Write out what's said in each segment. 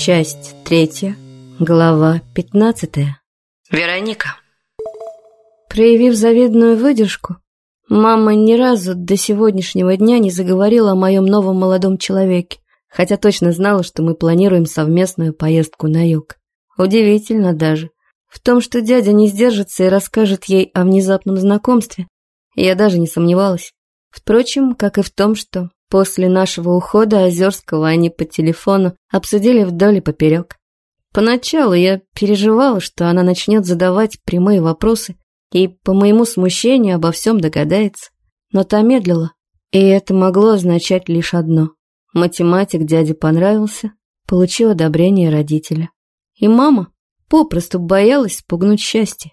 Часть третья, глава пятнадцатая. Вероника. Проявив завидную выдержку, мама ни разу до сегодняшнего дня не заговорила о моем новом молодом человеке, хотя точно знала, что мы планируем совместную поездку на юг. Удивительно даже. В том, что дядя не сдержится и расскажет ей о внезапном знакомстве, я даже не сомневалась. Впрочем, как и в том, что После нашего ухода Озерского они по телефону обсудили вдоль и поперек. Поначалу я переживала, что она начнет задавать прямые вопросы и, по моему смущению, обо всем догадается. Но та медлила, и это могло означать лишь одно. Математик дяде понравился, получил одобрение родителя. И мама попросту боялась спугнуть счастье.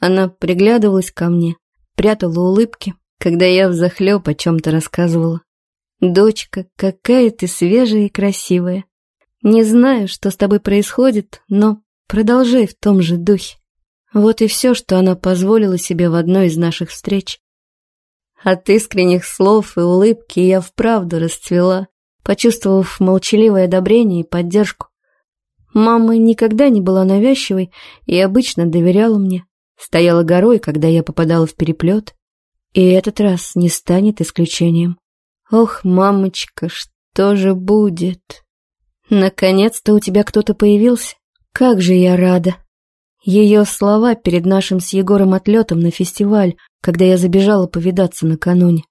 Она приглядывалась ко мне, прятала улыбки, когда я взахлеб о чем-то рассказывала. «Дочка, какая ты свежая и красивая. Не знаю, что с тобой происходит, но продолжай в том же духе». Вот и все, что она позволила себе в одной из наших встреч. От искренних слов и улыбки я вправду расцвела, почувствовав молчаливое одобрение и поддержку. Мама никогда не была навязчивой и обычно доверяла мне. Стояла горой, когда я попадала в переплет. И этот раз не станет исключением. Ох, мамочка, что же будет? Наконец-то у тебя кто-то появился. Как же я рада. Ее слова перед нашим с Егором отлетом на фестиваль, когда я забежала повидаться накануне.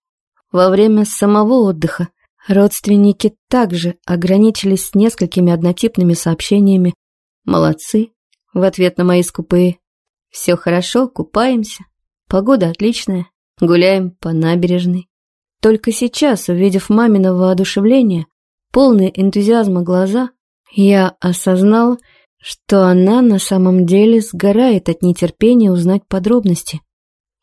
Во время самого отдыха родственники также ограничились несколькими однотипными сообщениями. Молодцы, в ответ на мои скупые. Все хорошо, купаемся. Погода отличная, гуляем по набережной. Только сейчас, увидев мамино воодушевление, полные энтузиазма глаза, я осознал, что она на самом деле сгорает от нетерпения узнать подробности.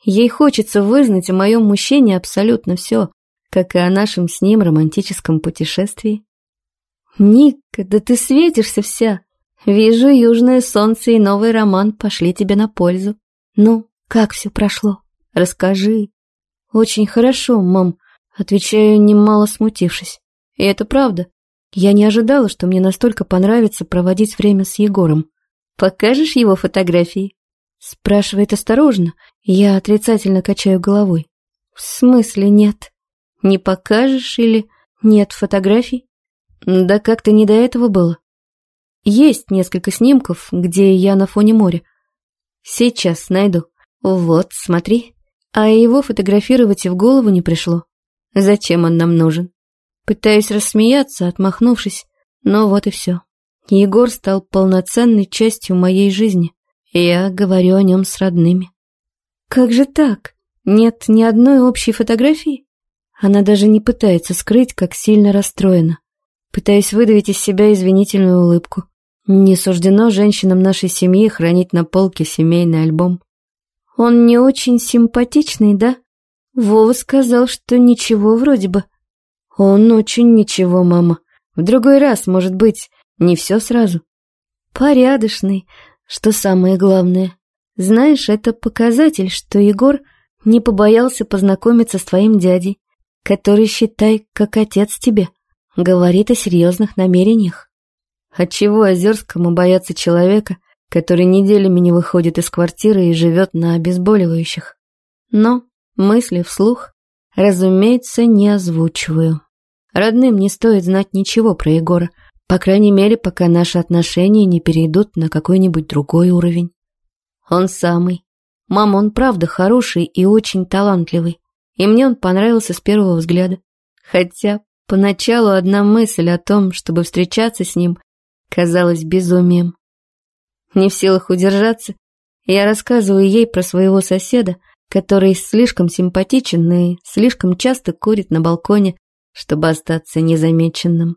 Ей хочется вызнать о моем мужчине абсолютно все, как и о нашем с ним романтическом путешествии. «Ника, да ты светишься вся! Вижу, южное солнце и новый роман пошли тебе на пользу. Ну, как все прошло? Расскажи». «Очень хорошо, мам. Отвечаю, немало смутившись. И это правда. Я не ожидала, что мне настолько понравится проводить время с Егором. «Покажешь его фотографии?» Спрашивает осторожно. Я отрицательно качаю головой. «В смысле нет? Не покажешь или нет фотографий?» «Да как-то не до этого было. Есть несколько снимков, где я на фоне моря. Сейчас найду. Вот, смотри. А его фотографировать и в голову не пришло. Зачем он нам нужен? Пытаюсь рассмеяться, отмахнувшись, но вот и все. Егор стал полноценной частью моей жизни, я говорю о нем с родными. Как же так? Нет ни одной общей фотографии? Она даже не пытается скрыть, как сильно расстроена. Пытаюсь выдавить из себя извинительную улыбку. Не суждено женщинам нашей семьи хранить на полке семейный альбом. Он не очень симпатичный, да? Вова сказал, что ничего вроде бы. Он очень ничего, мама. В другой раз, может быть, не все сразу. Порядочный, что самое главное. Знаешь, это показатель, что Егор не побоялся познакомиться с твоим дядей, который, считай, как отец тебе, говорит о серьезных намерениях. Отчего Озерскому бояться человека, который неделями не выходит из квартиры и живет на обезболивающих? Но Мысли вслух, разумеется, не озвучиваю. Родным не стоит знать ничего про Егора, по крайней мере, пока наши отношения не перейдут на какой-нибудь другой уровень. Он самый. Мама, он правда хороший и очень талантливый. И мне он понравился с первого взгляда. Хотя поначалу одна мысль о том, чтобы встречаться с ним, казалась безумием. Не в силах удержаться, я рассказываю ей про своего соседа, который слишком симпатичен и слишком часто курит на балконе, чтобы остаться незамеченным.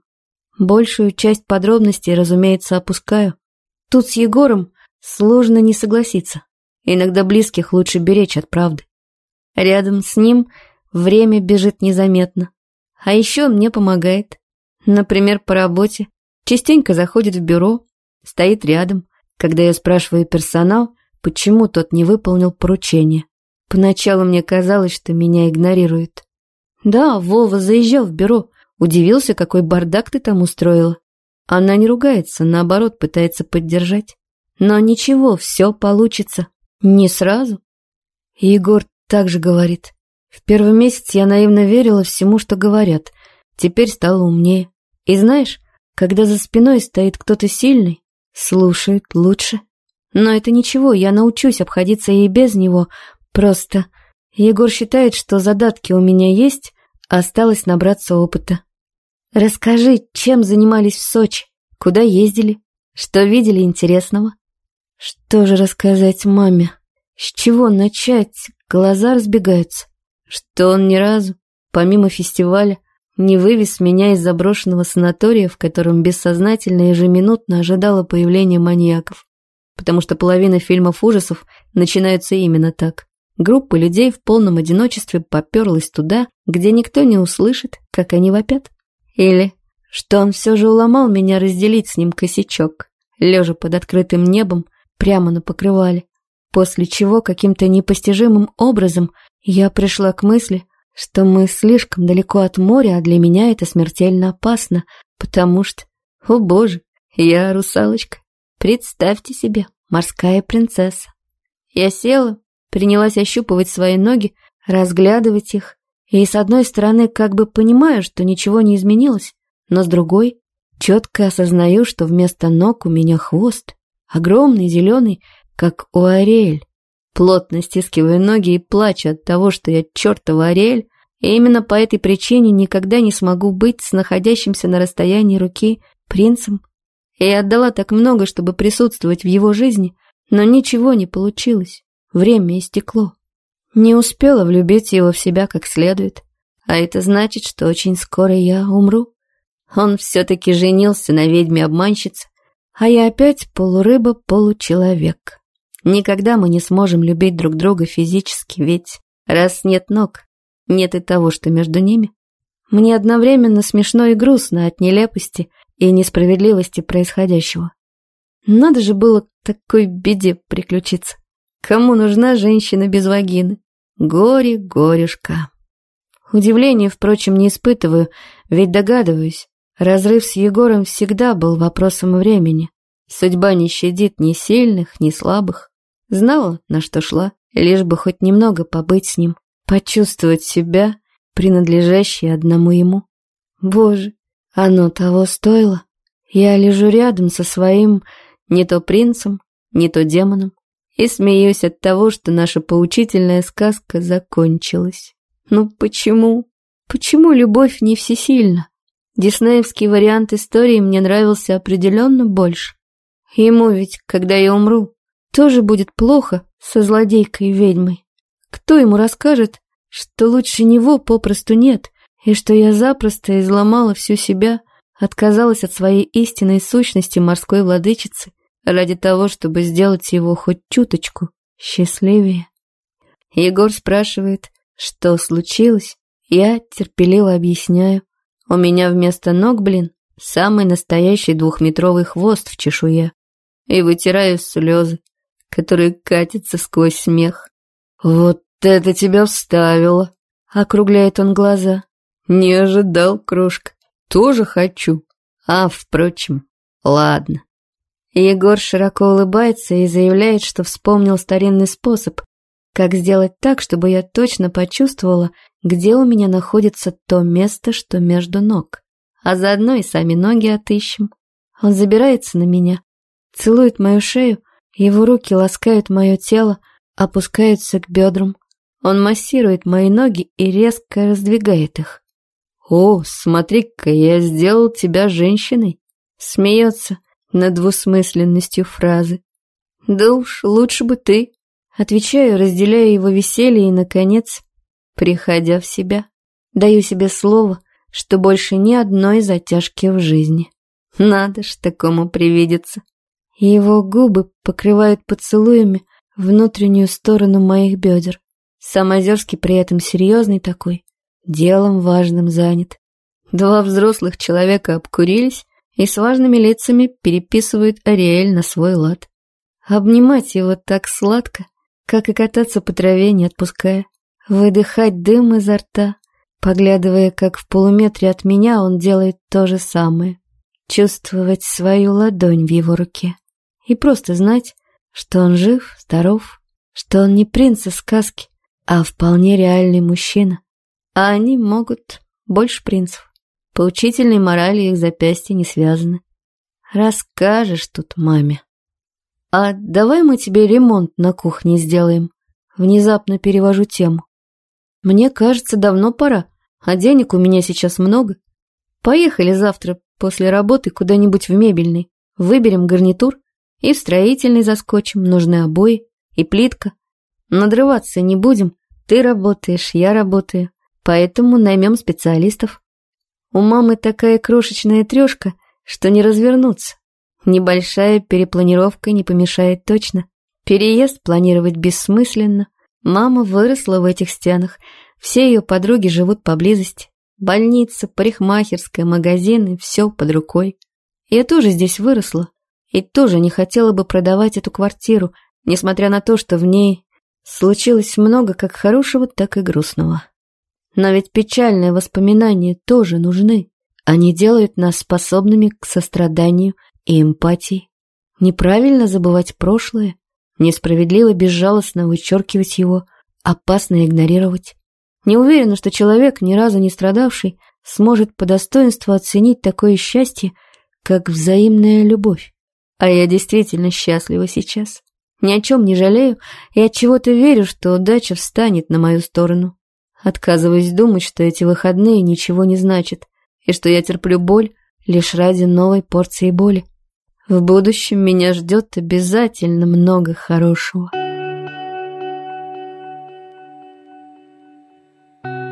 Большую часть подробностей, разумеется, опускаю. Тут с Егором сложно не согласиться. Иногда близких лучше беречь от правды. Рядом с ним время бежит незаметно. А еще мне помогает. Например, по работе. Частенько заходит в бюро, стоит рядом, когда я спрашиваю персонал, почему тот не выполнил поручение. Поначалу мне казалось, что меня игнорируют. Да, Вова заезжал в бюро, удивился, какой бардак ты там устроила. Она не ругается, наоборот, пытается поддержать. Но ничего, все получится. Не сразу. Егор также говорит. В первый месяц я наивно верила всему, что говорят. Теперь стала умнее. И знаешь, когда за спиной стоит кто-то сильный, слушает лучше. Но это ничего, я научусь обходиться и без него. Просто Егор считает, что задатки у меня есть, а осталось набраться опыта. Расскажи, чем занимались в Сочи, куда ездили, что видели интересного? Что же рассказать маме? С чего начать? Глаза разбегаются. Что он ни разу, помимо фестиваля, не вывез меня из заброшенного санатория, в котором бессознательно ежеминутно ожидало появления маньяков. Потому что половина фильмов ужасов начинаются именно так. Группа людей в полном одиночестве поперлась туда, где никто не услышит, как они вопят. Или что он все же уломал меня разделить с ним косячок, лежа под открытым небом, прямо на покрывале. После чего каким-то непостижимым образом я пришла к мысли, что мы слишком далеко от моря, а для меня это смертельно опасно, потому что, о боже, я русалочка. Представьте себе, морская принцесса. Я села, принялась ощупывать свои ноги, разглядывать их, и с одной стороны как бы понимаю, что ничего не изменилось, но с другой четко осознаю, что вместо ног у меня хвост, огромный, зеленый, как у Ариэль. Плотно стискиваю ноги и плачу от того, что я чертова Ариэль, и именно по этой причине никогда не смогу быть с находящимся на расстоянии руки принцем. Я отдала так много, чтобы присутствовать в его жизни, но ничего не получилось. Время истекло. Не успела влюбить его в себя как следует, а это значит, что очень скоро я умру. Он все-таки женился на ведьме-обманщице, а я опять полурыба-получеловек. Никогда мы не сможем любить друг друга физически, ведь раз нет ног, нет и того, что между ними. Мне одновременно смешно и грустно от нелепости и несправедливости происходящего. Надо же было такой беде приключиться. Кому нужна женщина без вагины? Горе, горюшка. Удивления, впрочем, не испытываю, ведь догадываюсь, разрыв с Егором всегда был вопросом времени. Судьба не щадит ни сильных, ни слабых. Знала, на что шла, лишь бы хоть немного побыть с ним, почувствовать себя, принадлежащей одному ему. Боже, оно того стоило. Я лежу рядом со своим не то принцем, не то демоном и смеюсь от того, что наша поучительная сказка закончилась. Ну почему? Почему любовь не всесильна? Диснеевский вариант истории мне нравился определенно больше. Ему ведь, когда я умру, тоже будет плохо со злодейкой-ведьмой. Кто ему расскажет, что лучше него попросту нет, и что я запросто изломала всю себя, отказалась от своей истинной сущности морской владычицы ради того, чтобы сделать его хоть чуточку счастливее. Егор спрашивает, что случилось, я терпеливо объясняю. У меня вместо ног, блин, самый настоящий двухметровый хвост в чешуе. И вытираю слезы, которые катятся сквозь смех. «Вот это тебя вставило!» — округляет он глаза. «Не ожидал, крошка. Тоже хочу. А, впрочем, ладно». Егор широко улыбается и заявляет, что вспомнил старинный способ, как сделать так, чтобы я точно почувствовала, где у меня находится то место, что между ног. А заодно и сами ноги отыщем. Он забирается на меня, целует мою шею, его руки ласкают мое тело, опускаются к бедрам. Он массирует мои ноги и резко раздвигает их. «О, смотри-ка, я сделал тебя женщиной!» Смеется, над двусмысленностью фразы. «Да уж, лучше бы ты», отвечаю, разделяя его веселье и, наконец, приходя в себя, даю себе слово, что больше ни одной затяжки в жизни. Надо ж такому привидеться. Его губы покрывают поцелуями внутреннюю сторону моих бедер. Сам Озерский при этом серьезный такой, делом важным занят. Два взрослых человека обкурились и с важными лицами переписывают Ариэль на свой лад. Обнимать его так сладко, как и кататься по траве, не отпуская. Выдыхать дым изо рта, поглядывая, как в полуметре от меня он делает то же самое. чувствовать свою ладонь в его руке и просто знать, что он жив, здоров, что он не принц из сказки, а вполне реальный мужчина. А они могут больше принцев. Поучительной морали их запястья не связаны. Расскажешь тут маме. А давай мы тебе ремонт на кухне сделаем. Внезапно перевожу тему. Мне кажется, давно пора, а денег у меня сейчас много. Поехали завтра после работы куда-нибудь в мебельный. Выберем гарнитур и в строительный заскочим. Нужны обои и плитка. Надрываться не будем. Ты работаешь, я работаю. Поэтому наймем специалистов. У мамы такая крошечная трешка, что не развернуться. Небольшая перепланировка не помешает точно. Переезд планировать бессмысленно. Мама выросла в этих стенах. Все ее подруги живут поблизости. Больница, парикмахерская, магазины, все под рукой. Я тоже здесь выросла. И тоже не хотела бы продавать эту квартиру, несмотря на то, что в ней случилось много как хорошего, так и грустного. Но ведь печальные воспоминания тоже нужны. Они делают нас способными к состраданию и эмпатии. Неправильно забывать прошлое, несправедливо безжалостно вычеркивать его, опасно игнорировать. Не уверена, что человек, ни разу не страдавший, сможет по достоинству оценить такое счастье, как взаимная любовь. А я действительно счастлива сейчас. Ни о чем не жалею и от чего-то верю, что удача встанет на мою сторону. Отказываюсь думать, что эти выходные ничего не значат, и что я терплю боль лишь ради новой порции боли. В будущем меня ждет обязательно много хорошего.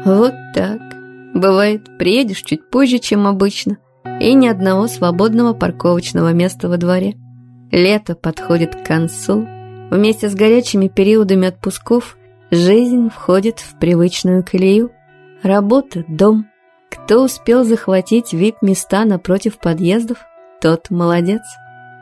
Вот так. Бывает, приедешь чуть позже, чем обычно, и ни одного свободного парковочного места во дворе. Лето подходит к концу. Вместе с горячими периодами отпусков жизнь входит в привычную колею. Работа, дом. Кто успел захватить вип-места напротив подъездов, тот молодец.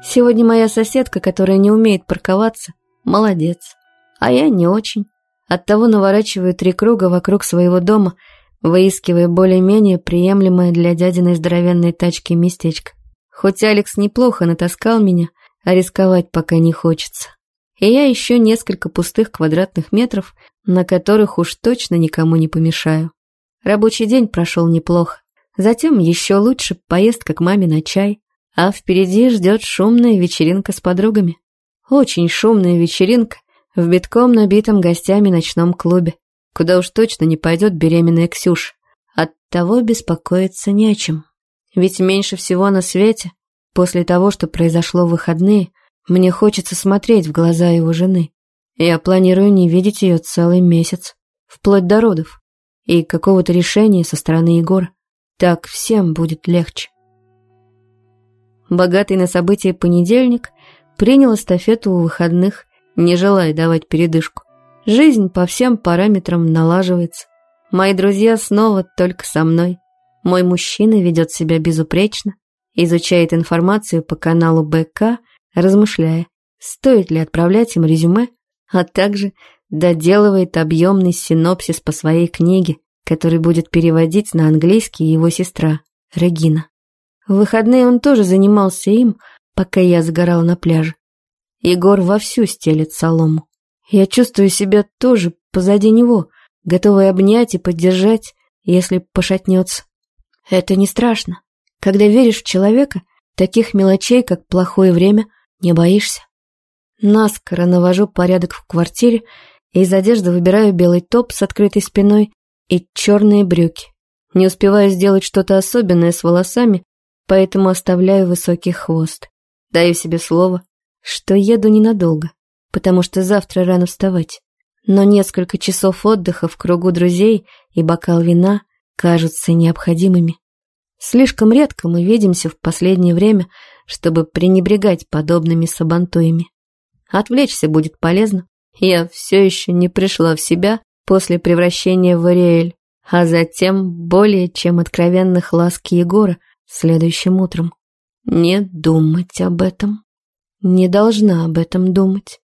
Сегодня моя соседка, которая не умеет парковаться, молодец. А я не очень. Оттого наворачиваю три круга вокруг своего дома, выискивая более-менее приемлемое для дядиной здоровенной тачки местечко. Хоть Алекс неплохо натаскал меня, а рисковать пока не хочется. И я еще несколько пустых квадратных метров, на которых уж точно никому не помешаю. Рабочий день прошел неплохо. Затем еще лучше поездка к маме на чай, а впереди ждет шумная вечеринка с подругами. Очень шумная вечеринка в битком набитом гостями ночном клубе, куда уж точно не пойдет беременная Ксюш. Оттого беспокоиться не о чем. Ведь меньше всего на свете, после того, что произошло в выходные, мне хочется смотреть в глаза его жены. Я планирую не видеть ее целый месяц, вплоть до родов, и какого-то решения со стороны Егора. Так всем будет легче богатый на события понедельник, принял эстафету у выходных, не желая давать передышку. Жизнь по всем параметрам налаживается. Мои друзья снова только со мной. Мой мужчина ведет себя безупречно, изучает информацию по каналу БК, размышляя, стоит ли отправлять им резюме, а также доделывает объемный синопсис по своей книге, который будет переводить на английский его сестра, Регина. В выходные он тоже занимался им, пока я загорал на пляже. Егор вовсю стелит солому. Я чувствую себя тоже позади него, готовый обнять и поддержать, если пошатнется. Это не страшно. Когда веришь в человека, таких мелочей, как плохое время, не боишься. Наскоро навожу порядок в квартире и из одежды выбираю белый топ с открытой спиной и черные брюки. Не успеваю сделать что-то особенное с волосами, поэтому оставляю высокий хвост. Даю себе слово, что еду ненадолго, потому что завтра рано вставать. Но несколько часов отдыха в кругу друзей и бокал вина кажутся необходимыми. Слишком редко мы видимся в последнее время, чтобы пренебрегать подобными сабантуями. Отвлечься будет полезно. Я все еще не пришла в себя после превращения в Ариэль, а затем более чем откровенных ласк Егора – следующим утром. Не думать об этом. Не должна об этом думать.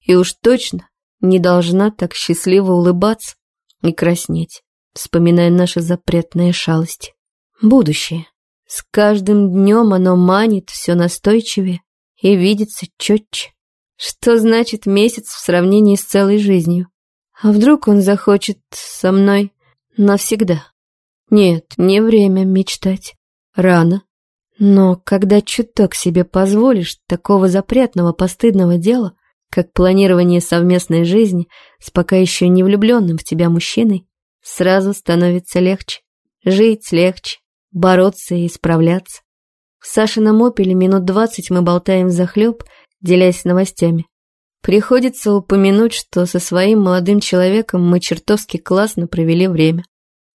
И уж точно не должна так счастливо улыбаться и краснеть, вспоминая наши запретные шалости. Будущее. С каждым днем оно манит все настойчивее и видится четче. Что значит месяц в сравнении с целой жизнью? А вдруг он захочет со мной навсегда? Нет, не время мечтать. Рано. Но когда чуток себе позволишь такого запретного постыдного дела, как планирование совместной жизни с пока еще не влюбленным в тебя мужчиной, сразу становится легче. Жить легче, бороться и справляться. В Сашином опеле минут двадцать мы болтаем захлеб, делясь новостями. Приходится упомянуть, что со своим молодым человеком мы чертовски классно провели время.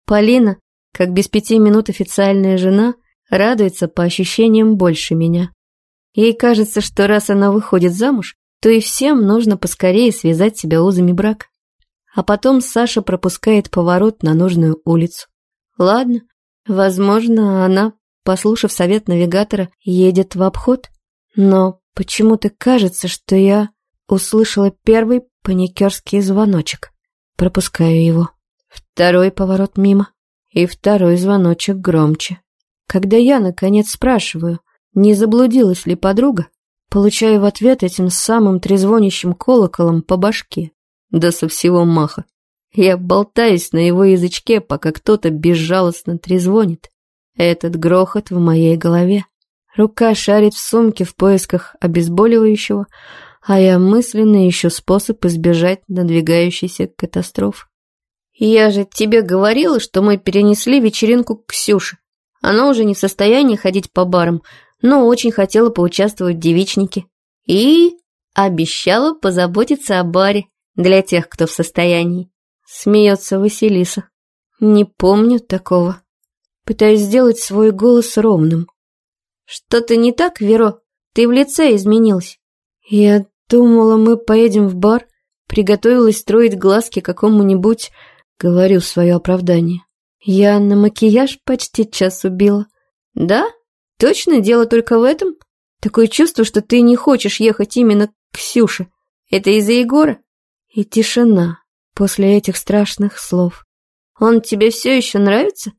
Полина, как без пяти минут официальная жена, радуется по ощущениям больше меня. Ей кажется, что раз она выходит замуж, то и всем нужно поскорее связать себя узами брак. А потом Саша пропускает поворот на нужную улицу. Ладно, возможно, она, послушав совет навигатора, едет в обход. Но почему-то кажется, что я услышала первый паникерский звоночек. Пропускаю его. Второй поворот мимо. И второй звоночек громче. Когда я, наконец, спрашиваю, не заблудилась ли подруга, получаю в ответ этим самым трезвонящим колоколом по башке. Да со всего маха. Я болтаюсь на его язычке, пока кто-то безжалостно трезвонит. Этот грохот в моей голове. Рука шарит в сумке в поисках обезболивающего, а я мысленно ищу способ избежать надвигающейся катастрофы. «Я же тебе говорила, что мы перенесли вечеринку к Ксюше. Она уже не в состоянии ходить по барам, но очень хотела поучаствовать в девичнике. И обещала позаботиться о баре для тех, кто в состоянии. Смеется Василиса. Не помню такого. Пытаюсь сделать свой голос ровным. Что-то не так, Веро? Ты в лице изменилась. Я думала, мы поедем в бар. Приготовилась строить глазки какому-нибудь... Говорю свое оправдание. Я на макияж почти час убила. Да? Точно дело только в этом? Такое чувство, что ты не хочешь ехать именно к Ксюше. Это из-за Егора? И тишина после этих страшных слов. Он тебе все еще нравится?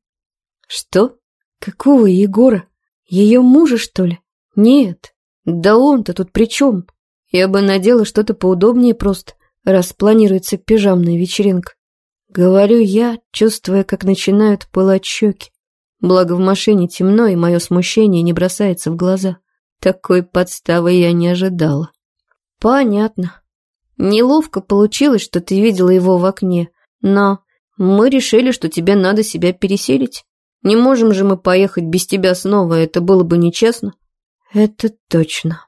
Что? Какого Егора? Ее мужа, что ли? Нет. Да он-то тут при чем? Я бы надела что-то поудобнее просто, раз планируется пижамная вечеринка. Говорю я, чувствуя, как начинают пылать щеки. Благо в машине темно, и мое смущение не бросается в глаза. Такой подставы я не ожидала. Понятно. Неловко получилось, что ты видела его в окне, но мы решили, что тебе надо себя переселить. Не можем же мы поехать без тебя снова, это было бы нечестно. Это точно.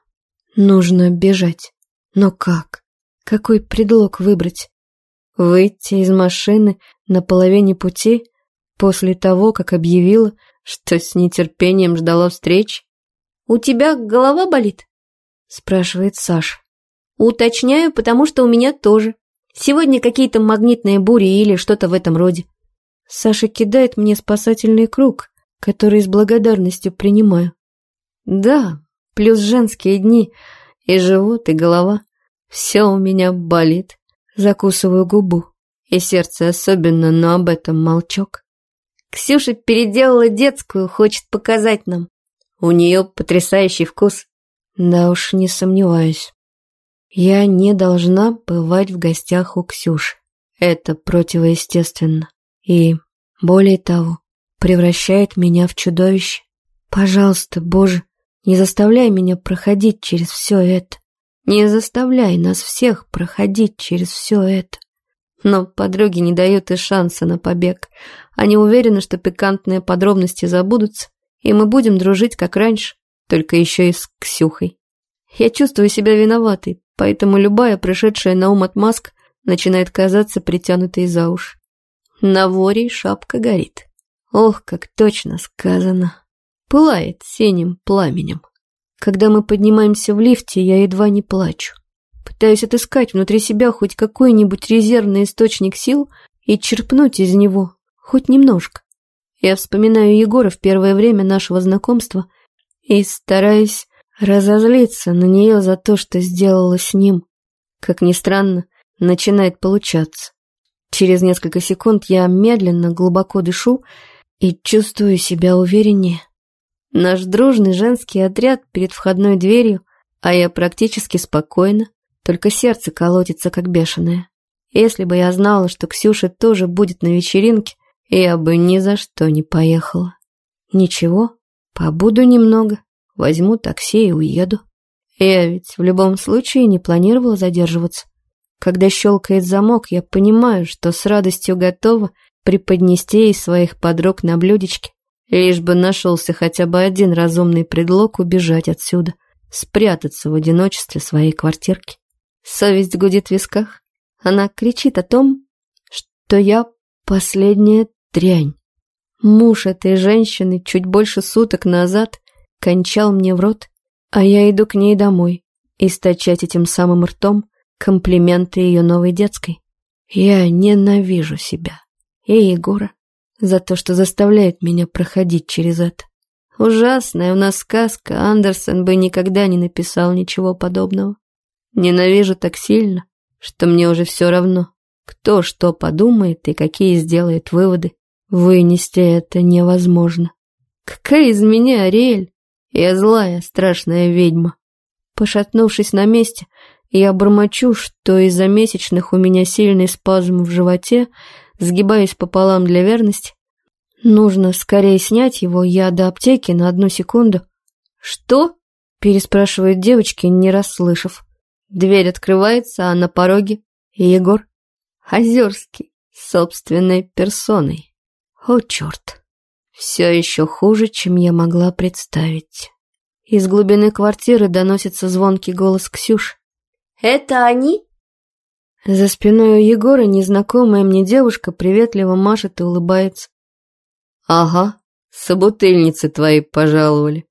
Нужно бежать. Но как? Какой предлог выбрать? Выйти из машины на половине пути после того, как объявила, что с нетерпением ждала встреч? «У тебя голова болит?» спрашивает Саша. Уточняю, потому что у меня тоже. Сегодня какие-то магнитные бури или что-то в этом роде. Саша кидает мне спасательный круг, который с благодарностью принимаю. Да, плюс женские дни, и живот, и голова. Все у меня болит. Закусываю губу. И сердце особенно, но об этом молчок. Ксюша переделала детскую, хочет показать нам. У нее потрясающий вкус. Да уж, не сомневаюсь. Я не должна бывать в гостях у Ксюши. Это противоестественно. И, более того, превращает меня в чудовище. Пожалуйста, Боже, не заставляй меня проходить через все это. Не заставляй нас всех проходить через все это. Но подруги не дают и шанса на побег. Они уверены, что пикантные подробности забудутся, и мы будем дружить как раньше, только еще и с Ксюхой. Я чувствую себя виноватой, поэтому любая пришедшая на ум отмазка начинает казаться притянутой за уши. На воре шапка горит. Ох, как точно сказано. Пылает синим пламенем. Когда мы поднимаемся в лифте, я едва не плачу. Пытаюсь отыскать внутри себя хоть какой-нибудь резервный источник сил и черпнуть из него хоть немножко. Я вспоминаю Егора в первое время нашего знакомства и стараюсь Разозлиться на нее за то, что сделала с ним. Как ни странно, начинает получаться. Через несколько секунд я медленно, глубоко дышу и чувствую себя увереннее. Наш дружный женский отряд перед входной дверью, а я практически спокойна, только сердце колотится как бешеное. Если бы я знала, что Ксюша тоже будет на вечеринке, я бы ни за что не поехала. Ничего, побуду немного, возьму такси и уеду. Я ведь в любом случае не планировала задерживаться. Когда щелкает замок, я понимаю, что с радостью готова преподнести ей своих подруг на блюдечке, лишь бы нашелся хотя бы один разумный предлог убежать отсюда, спрятаться в одиночестве своей квартирки. Совесть гудит в висках. Она кричит о том, что я последняя дрянь. Муж этой женщины чуть больше суток назад кончал мне в рот, а я иду к ней домой, источать этим самым ртом комплименты ее новой детской. Я ненавижу себя и Егора за то, что заставляет меня проходить через это. Ужасная у нас сказка, Андерсон бы никогда не написал ничего подобного. Ненавижу так сильно, что мне уже все равно, кто что подумает и какие сделает выводы. Вынести это невозможно. Какая из меня Ариэль? Я злая, страшная ведьма. Пошатнувшись на месте, я бормочу, что из-за месячных у меня сильный спазм в животе, сгибаюсь пополам для верности. Нужно скорее снять его, я до аптеки на одну секунду. «Что?» – переспрашивают девочки, не расслышав. Дверь открывается, а на пороге Егор Озерский, собственной персоной. О, черт! Все еще хуже, чем я могла представить. Из глубины квартиры доносится звонкий голос Ксюш. «Это они?» За спиной у Егора незнакомая мне девушка приветливо машет и улыбается. «Ага, собутыльницы твои пожаловали».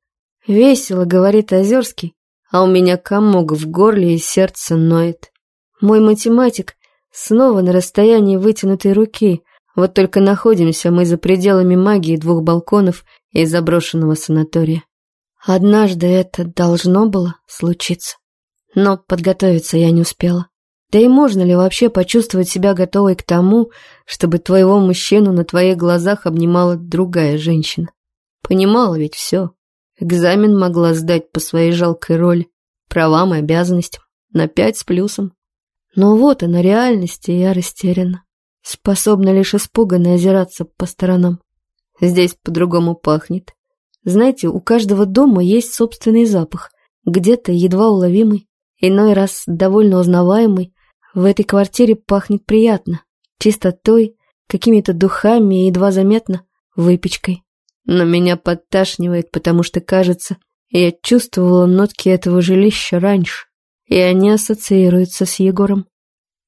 Весело, говорит Озерский, а у меня комок в горле и сердце ноет. Мой математик снова на расстоянии вытянутой руки, вот только находимся мы за пределами магии двух балконов и заброшенного санатория. Однажды это должно было случиться. Но подготовиться я не успела. Да и можно ли вообще почувствовать себя готовой к тому, чтобы твоего мужчину на твоих глазах обнимала другая женщина? Понимала ведь все. Экзамен могла сдать по своей жалкой роли, правам и обязанностям, на пять с плюсом. Но вот она реальность, и я растеряна способна лишь испуганно озираться по сторонам. Здесь по-другому пахнет. Знаете, у каждого дома есть собственный запах, где-то едва уловимый, иной раз довольно узнаваемый. В этой квартире пахнет приятно, чистотой, какими-то духами и едва заметно выпечкой. Но меня подташнивает, потому что, кажется, я чувствовала нотки этого жилища раньше, и они ассоциируются с Егором.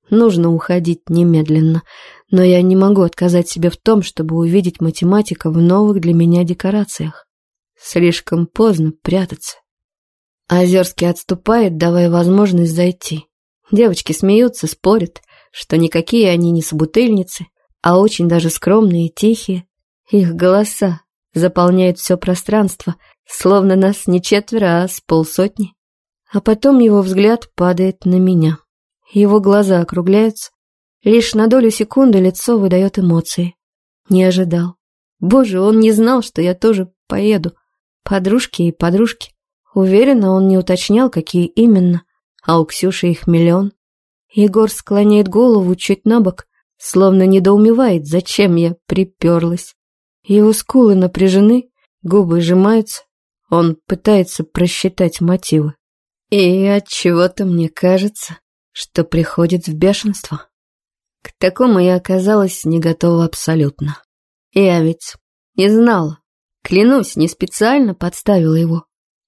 Нужно уходить немедленно, но я не могу отказать себе в том, чтобы увидеть математика в новых для меня декорациях. Слишком поздно прятаться. Озерский отступает, давая возможность зайти. Девочки смеются, спорят, что никакие они не собутыльницы, а очень даже скромные и тихие. Их голоса заполняют все пространство, словно нас не четверо, а с полсотни. А потом его взгляд падает на меня. Его глаза округляются. Лишь на долю секунды лицо выдает эмоции. Не ожидал. Боже, он не знал, что я тоже поеду. Подружки и подружки. Уверена, он не уточнял, какие именно. А у Ксюши их миллион. Егор склоняет голову чуть на бок, словно недоумевает, зачем я приперлась. Его скулы напряжены, губы сжимаются. Он пытается просчитать мотивы. И от чего-то мне кажется, что приходит в бешенство. К такому я оказалась не готова абсолютно. Я ведь не знала. Клянусь, не специально подставила его.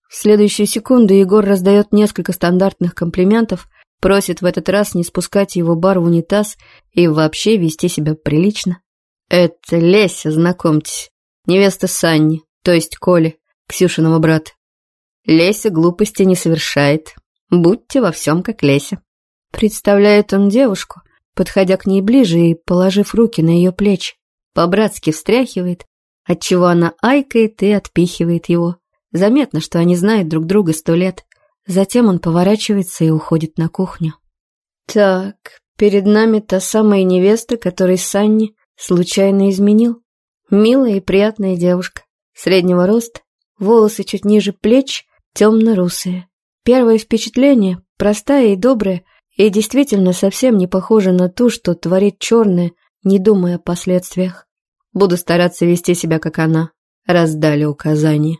В следующую секунду Егор раздает несколько стандартных комплиментов, просит в этот раз не спускать его бар в унитаз и вообще вести себя прилично. Это Леся, знакомьтесь, невеста Санни, то есть Коли, Ксюшиного брата. Леся глупости не совершает. Будьте во всем как Леся. Представляет он девушку, подходя к ней ближе и положив руки на ее плечи. По-братски встряхивает, отчего она айкает и отпихивает его. Заметно, что они знают друг друга сто лет. Затем он поворачивается и уходит на кухню. Так, перед нами та самая невеста, которой Санни случайно изменил. Милая и приятная девушка, среднего роста, волосы чуть ниже плеч, темно-русые. Первое впечатление, простая и добрая, и действительно совсем не похожа на ту, что творит черное, не думая о последствиях. Буду стараться вести себя, как она. Раздали указания.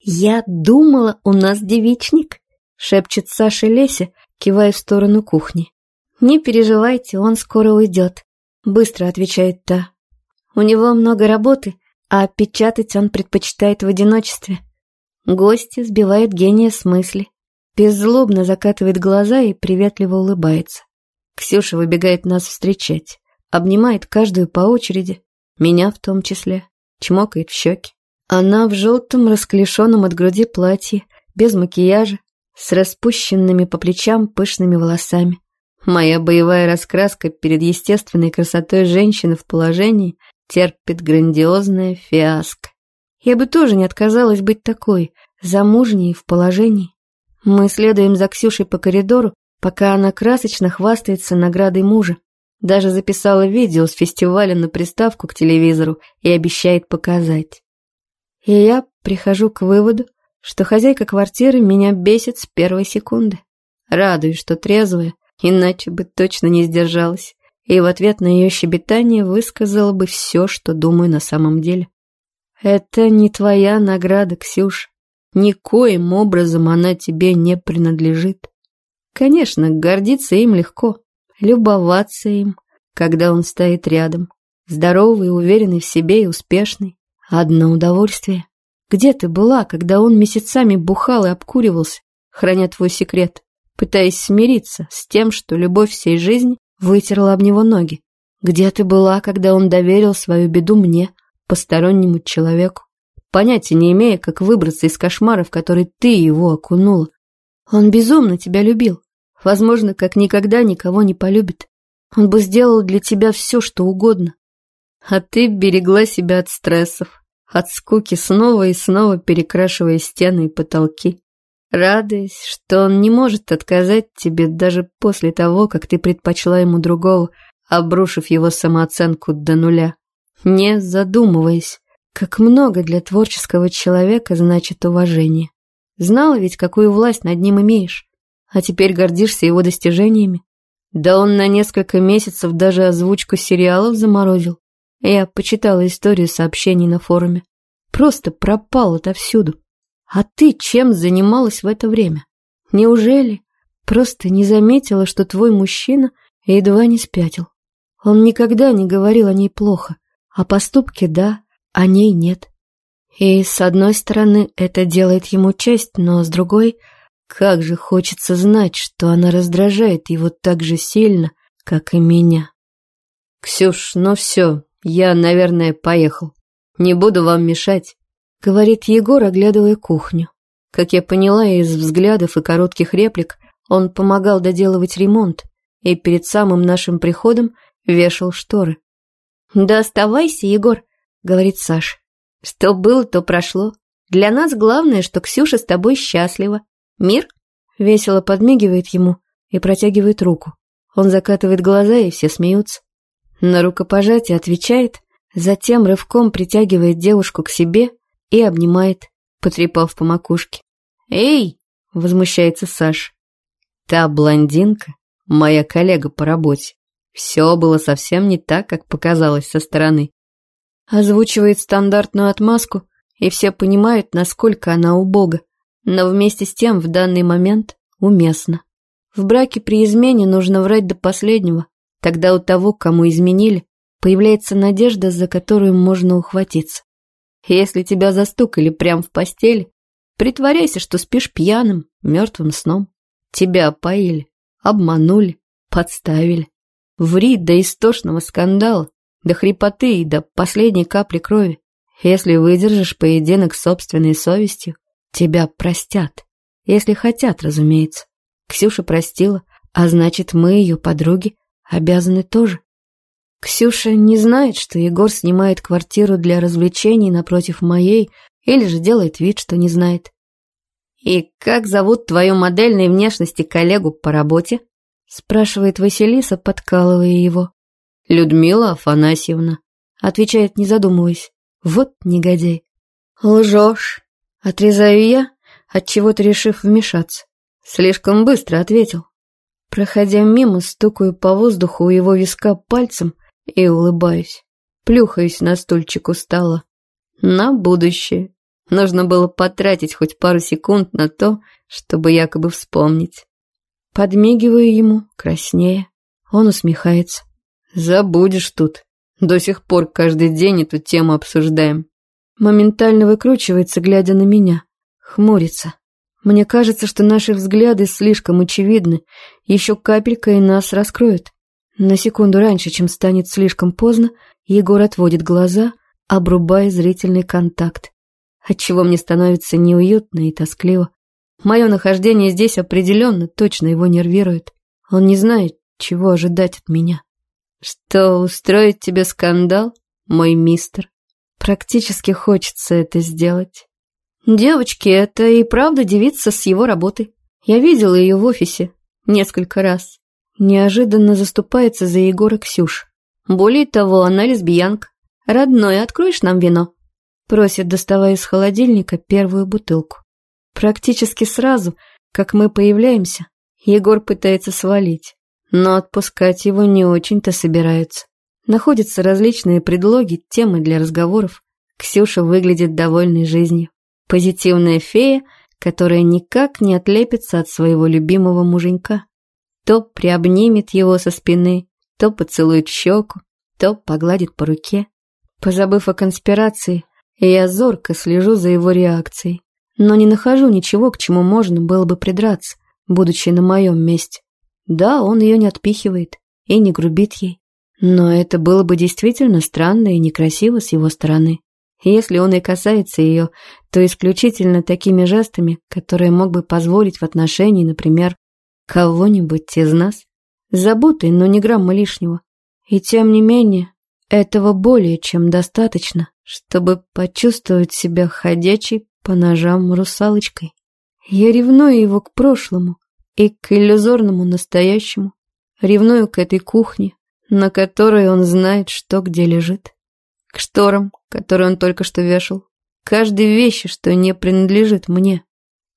«Я думала, у нас девичник», — шепчет Саша Леся, кивая в сторону кухни. «Не переживайте, он скоро уйдет», — быстро отвечает та. «У него много работы, а печатать он предпочитает в одиночестве. Гости сбивает гения с мысли. Беззлобно закатывает глаза и приветливо улыбается. Ксюша выбегает нас встречать, обнимает каждую по очереди, меня в том числе, чмокает в щеки. Она в желтом расклешенном от груди платье, без макияжа, с распущенными по плечам пышными волосами. Моя боевая раскраска перед естественной красотой женщины в положении терпит грандиозное фиаско. Я бы тоже не отказалась быть такой, замужней в положении. Мы следуем за Ксюшей по коридору, пока она красочно хвастается наградой мужа. Даже записала видео с фестиваля на приставку к телевизору и обещает показать. И я прихожу к выводу, что хозяйка квартиры меня бесит с первой секунды. Радуюсь, что трезвая, иначе бы точно не сдержалась, и в ответ на ее щебетание высказала бы все, что думаю на самом деле. Это не твоя награда, Ксюш. Никоим образом она тебе не принадлежит. Конечно, гордиться им легко, любоваться им, когда он стоит рядом, здоровый, уверенный в себе и успешный. Одно удовольствие. Где ты была, когда он месяцами бухал и обкуривался, храня твой секрет, пытаясь смириться с тем, что любовь всей жизни вытерла об него ноги? Где ты была, когда он доверил свою беду мне, постороннему человеку? Понятия не имея, как выбраться из кошмара, в который ты его окунула. Он безумно тебя любил. Возможно, как никогда никого не полюбит. Он бы сделал для тебя все, что угодно. А ты берегла себя от стрессов, от скуки, снова и снова перекрашивая стены и потолки, радуясь, что он не может отказать тебе даже после того, как ты предпочла ему другого, обрушив его самооценку до нуля, не задумываясь, как много для творческого человека значит уважение. Знала ведь, какую власть над ним имеешь, а теперь гордишься его достижениями. Да он на несколько месяцев даже озвучку сериалов заморозил. Я почитала историю сообщений на форуме. Просто пропал отовсюду. А ты чем занималась в это время? Неужели просто не заметила, что твой мужчина едва не спятил? Он никогда не говорил о ней плохо, а поступки – да, о ней нет. И с одной стороны, это делает ему честь, но с другой, как же хочется знать, что она раздражает его так же сильно, как и меня. «Ксюш, ну все, я, наверное, поехал. Не буду вам мешать», — говорит Егор, оглядывая кухню. Как я поняла из взглядов и коротких реплик, он помогал доделывать ремонт и перед самым нашим приходом вешал шторы. «Да оставайся, Егор», говорит Саш. Что было, то прошло. Для нас главное, что Ксюша с тобой счастлива. Мир? Весело подмигивает ему и протягивает руку. Он закатывает глаза, и все смеются. На рукопожатие отвечает, затем рывком притягивает девушку к себе и обнимает, потрепав по макушке. «Эй!» — возмущается Саш. «Та блондинка — моя коллега по работе. Все было совсем не так, как показалось со стороны. Озвучивает стандартную отмазку, и все понимают, насколько она убога, но вместе с тем в данный момент уместно. В браке при измене нужно врать до последнего, тогда у того, кому изменили, появляется надежда, за которую можно ухватиться. Если тебя застукали прямо в постели, притворяйся, что спишь пьяным, мертвым сном. Тебя опоили, обманули, подставили. Ври до истошного скандала, до хрипоты и до последней капли крови. Если выдержишь поединок с собственной совестью, тебя простят. Если хотят, разумеется. Ксюша простила, а значит, мы, ее подруги, обязаны тоже. Ксюша не знает, что Егор снимает квартиру для развлечений напротив моей, или же делает вид, что не знает. «И как зовут твою модельной внешности коллегу по работе?» спрашивает Василиса, подкалывая его. «Людмила Афанасьевна», — отвечает, не задумываясь. «Вот негодяй». «Лжешь», — Отрезаю я, от чего то решив вмешаться. Слишком быстро ответил. Проходя мимо, стукаю по воздуху у его виска пальцем и улыбаюсь. Плюхаюсь на стульчик устало. На будущее. Нужно было потратить хоть пару секунд на то, чтобы якобы вспомнить. Подмигиваю ему, краснее. Он усмехается. Забудешь тут. До сих пор каждый день эту тему обсуждаем. Моментально выкручивается, глядя на меня. Хмурится. Мне кажется, что наши взгляды слишком очевидны. Еще капелька и нас раскроют. На секунду раньше, чем станет слишком поздно, Егор отводит глаза, обрубая зрительный контакт. Отчего мне становится неуютно и тоскливо. Мое нахождение здесь определенно точно его нервирует. Он не знает, чего ожидать от меня. Что, устроить тебе скандал, мой мистер? Практически хочется это сделать. Девочки, это и правда девица с его работы. Я видела ее в офисе несколько раз. Неожиданно заступается за Егора Ксюш. Более того, она лесбиянка. Родной, откроешь нам вино? Просит, доставая из холодильника первую бутылку. Практически сразу, как мы появляемся, Егор пытается свалить, но отпускать его не очень-то собираются. Находятся различные предлоги, темы для разговоров. Ксюша выглядит довольной жизнью. Позитивная фея, которая никак не отлепится от своего любимого муженька. То приобнимет его со спины, то поцелует щеку, то погладит по руке. Позабыв о конспирации, я зорко слежу за его реакцией но не нахожу ничего, к чему можно было бы придраться, будучи на моем месте. Да, он ее не отпихивает и не грубит ей. Но это было бы действительно странно и некрасиво с его стороны. Если он и касается ее, то исключительно такими жестами, которые мог бы позволить в отношении, например, кого-нибудь из нас. Заботой, но не грамма лишнего. И тем не менее, этого более чем достаточно, чтобы почувствовать себя ходячей по ножам русалочкой. Я ревную его к прошлому и к иллюзорному настоящему. Ревную к этой кухне, на которой он знает, что где лежит. К шторам, которые он только что вешал. Каждой вещи, что не принадлежит мне.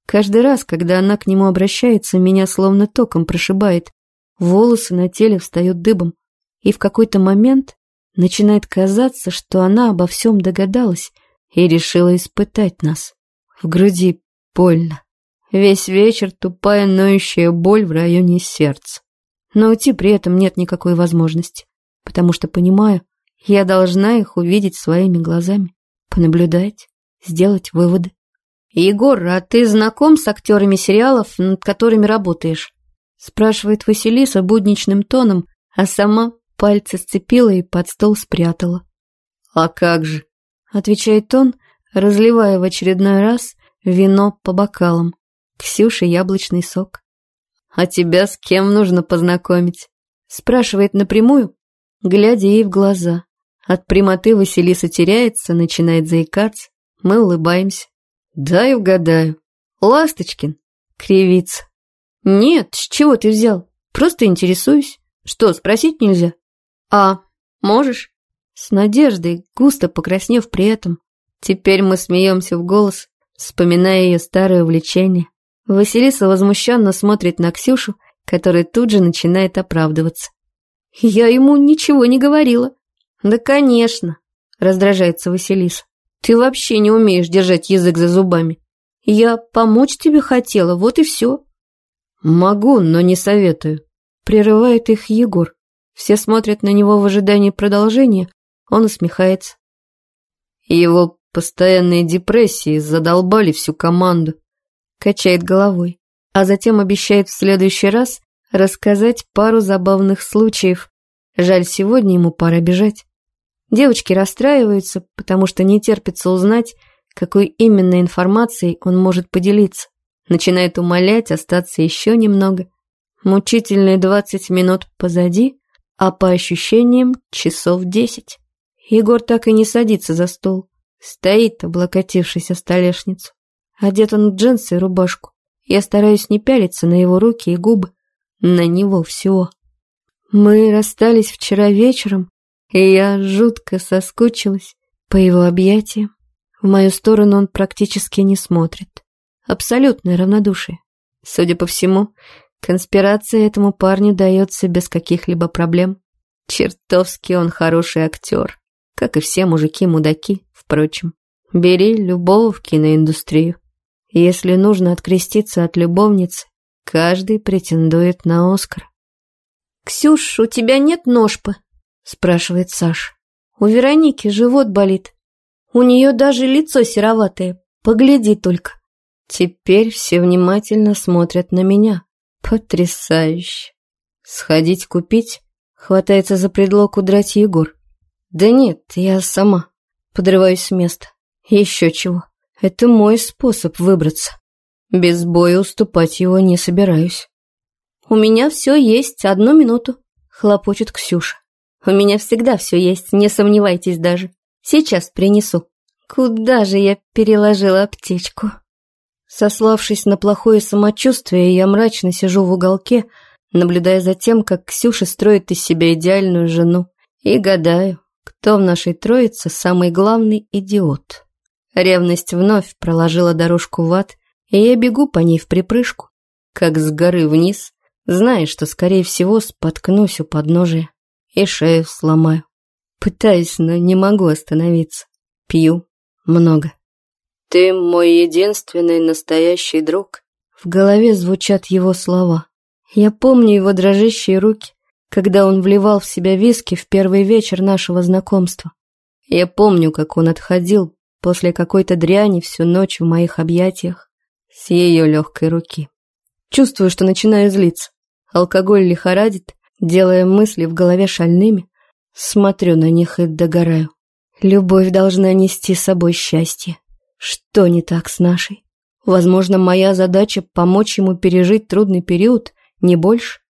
Каждый раз, когда она к нему обращается, меня словно током прошибает. Волосы на теле встают дыбом. И в какой-то момент начинает казаться, что она обо всем догадалась и решила испытать нас. В груди больно. Весь вечер тупая ноющая боль в районе сердца. Но уйти при этом нет никакой возможности, потому что понимаю, я должна их увидеть своими глазами, понаблюдать, сделать выводы. «Егор, а ты знаком с актерами сериалов, над которыми работаешь?» спрашивает Василиса будничным тоном, а сама пальцы сцепила и под стол спрятала. «А как же?» отвечает он, разливая в очередной раз вино по бокалам. Ксюше яблочный сок. «А тебя с кем нужно познакомить?» Спрашивает напрямую, глядя ей в глаза. От прямоты Василиса теряется, начинает заикаться. Мы улыбаемся. «Дай угадаю. Ласточкин?» Кривится. «Нет, с чего ты взял? Просто интересуюсь. Что, спросить нельзя?» «А, можешь?» С надеждой, густо покраснев при этом. Теперь мы смеемся в голос, вспоминая ее старое увлечение. Василиса возмущенно смотрит на Ксюшу, которая тут же начинает оправдываться. «Я ему ничего не говорила». «Да, конечно», — раздражается Василиса. «Ты вообще не умеешь держать язык за зубами. Я помочь тебе хотела, вот и все». «Могу, но не советую», — прерывает их Егор. Все смотрят на него в ожидании продолжения, он усмехается. Его Постоянные депрессии задолбали всю команду. Качает головой, а затем обещает в следующий раз рассказать пару забавных случаев. Жаль, сегодня ему пора бежать. Девочки расстраиваются, потому что не терпится узнать, какой именно информацией он может поделиться. Начинает умолять остаться еще немного. Мучительные двадцать минут позади, а по ощущениям часов десять. Егор так и не садится за стол. Стоит, облокотившись о столешницу. Одет он в джинсы и рубашку. Я стараюсь не пялиться на его руки и губы. На него все. Мы расстались вчера вечером, и я жутко соскучилась по его объятиям. В мою сторону он практически не смотрит. Абсолютное равнодушие. Судя по всему, конспирация этому парню дается без каких-либо проблем. Чертовски он хороший актер, как и все мужики-мудаки, впрочем. Бери любого в киноиндустрию. Если нужно откреститься от любовницы, каждый претендует на Оскар. «Ксюш, у тебя нет ножпы?» – спрашивает Саша. «У Вероники живот болит. У нее даже лицо сероватое. Погляди только». Теперь все внимательно смотрят на меня. Потрясающе. Сходить купить? Хватается за предлог удрать Егор. Да нет, я сама. Подрываюсь с места. Еще чего. Это мой способ выбраться. Без боя уступать его не собираюсь. «У меня все есть, одну минуту», — хлопочет Ксюша. «У меня всегда все есть, не сомневайтесь даже. Сейчас принесу». Куда же я переложила аптечку? Сославшись на плохое самочувствие, я мрачно сижу в уголке, наблюдая за тем, как Ксюша строит из себя идеальную жену, и гадаю, кто в нашей троице самый главный идиот. Ревность вновь проложила дорожку в ад, и я бегу по ней в припрыжку, как с горы вниз, зная, что, скорее всего, споткнусь у подножия и шею сломаю. Пытаюсь, но не могу остановиться. Пью много. «Ты мой единственный настоящий друг». В голове звучат его слова. Я помню его дрожащие руки, когда он вливал в себя виски в первый вечер нашего знакомства. Я помню, как он отходил после какой-то дряни всю ночь в моих объятиях с ее легкой руки. Чувствую, что начинаю злиться. Алкоголь лихорадит, делая мысли в голове шальными. Смотрю на них и догораю. Любовь должна нести с собой счастье. Что не так с нашей? Возможно, моя задача помочь ему пережить трудный период, не больше.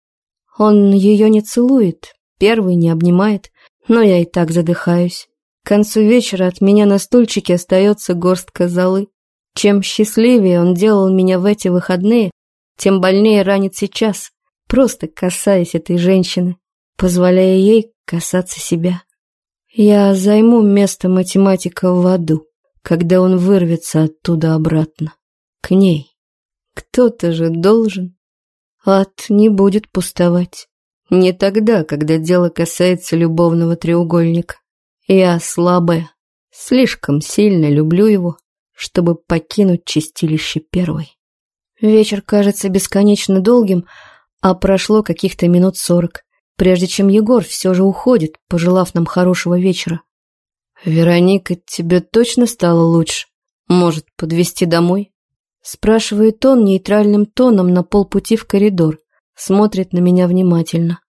Он ее не целует, первый не обнимает, но я и так задыхаюсь. К концу вечера от меня на стульчике остается горстка золы. Чем счастливее он делал меня в эти выходные, тем больнее ранит сейчас, просто касаясь этой женщины, позволяя ей касаться себя. Я займу место математика в аду когда он вырвется оттуда обратно. К ней. Кто-то же должен. Ад не будет пустовать. Не тогда, когда дело касается любовного треугольника. Я слабая, слишком сильно люблю его, чтобы покинуть чистилище первой. Вечер кажется бесконечно долгим, а прошло каких-то минут сорок, прежде чем Егор все же уходит, пожелав нам хорошего вечера. «Вероника, тебе точно стало лучше? Может, подвезти домой?» Спрашивает он нейтральным тоном на полпути в коридор. Смотрит на меня внимательно.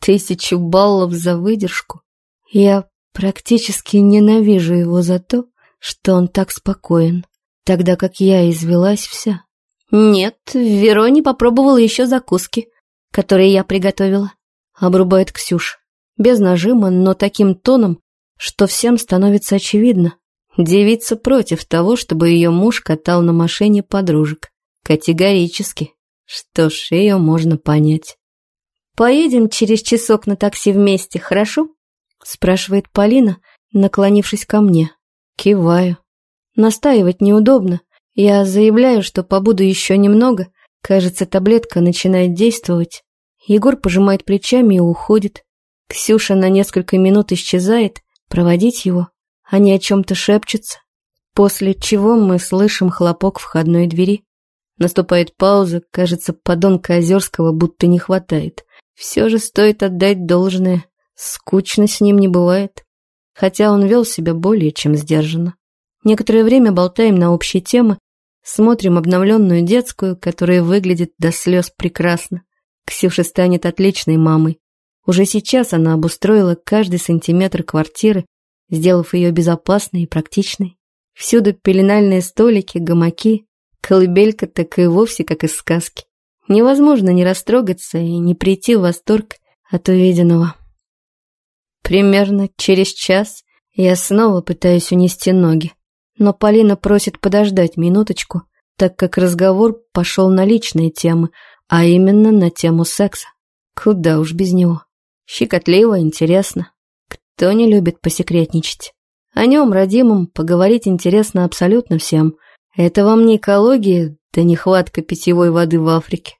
Тысячу баллов за выдержку. Я практически ненавижу его за то, что он так спокоен, тогда как я извелась вся. «Нет, Вероне попробовала еще закуски, которые я приготовила», — обрубает Ксюш. Без нажима, но таким тоном, что всем становится очевидно. Девица против того, чтобы ее муж катал на машине подружек. Категорически. Что ж, ее можно понять. «Поедем через часок на такси вместе, хорошо?» Спрашивает Полина, наклонившись ко мне. Киваю. Настаивать неудобно. Я заявляю, что побуду еще немного. Кажется, таблетка начинает действовать. Егор пожимает плечами и уходит. Ксюша на несколько минут исчезает, проводить его. Они о чем-то шепчутся, после чего мы слышим хлопок входной двери. Наступает пауза, кажется, подонка Озерского будто не хватает. Все же стоит отдать должное, скучно с ним не бывает. Хотя он вел себя более чем сдержанно. Некоторое время болтаем на общие темы, смотрим обновленную детскую, которая выглядит до слез прекрасно. Ксюша станет отличной мамой. Уже сейчас она обустроила каждый сантиметр квартиры, сделав ее безопасной и практичной. Всюду пеленальные столики, гамаки, колыбелька так и вовсе как из сказки. Невозможно не растрогаться и не прийти в восторг от увиденного. Примерно через час я снова пытаюсь унести ноги, но Полина просит подождать минуточку, так как разговор пошел на личные темы, а именно на тему секса. Куда уж без него. Щекотливо, интересно. Кто не любит посекретничать? О нем, родимом, поговорить интересно абсолютно всем. Это вам не экология, да нехватка питьевой воды в Африке.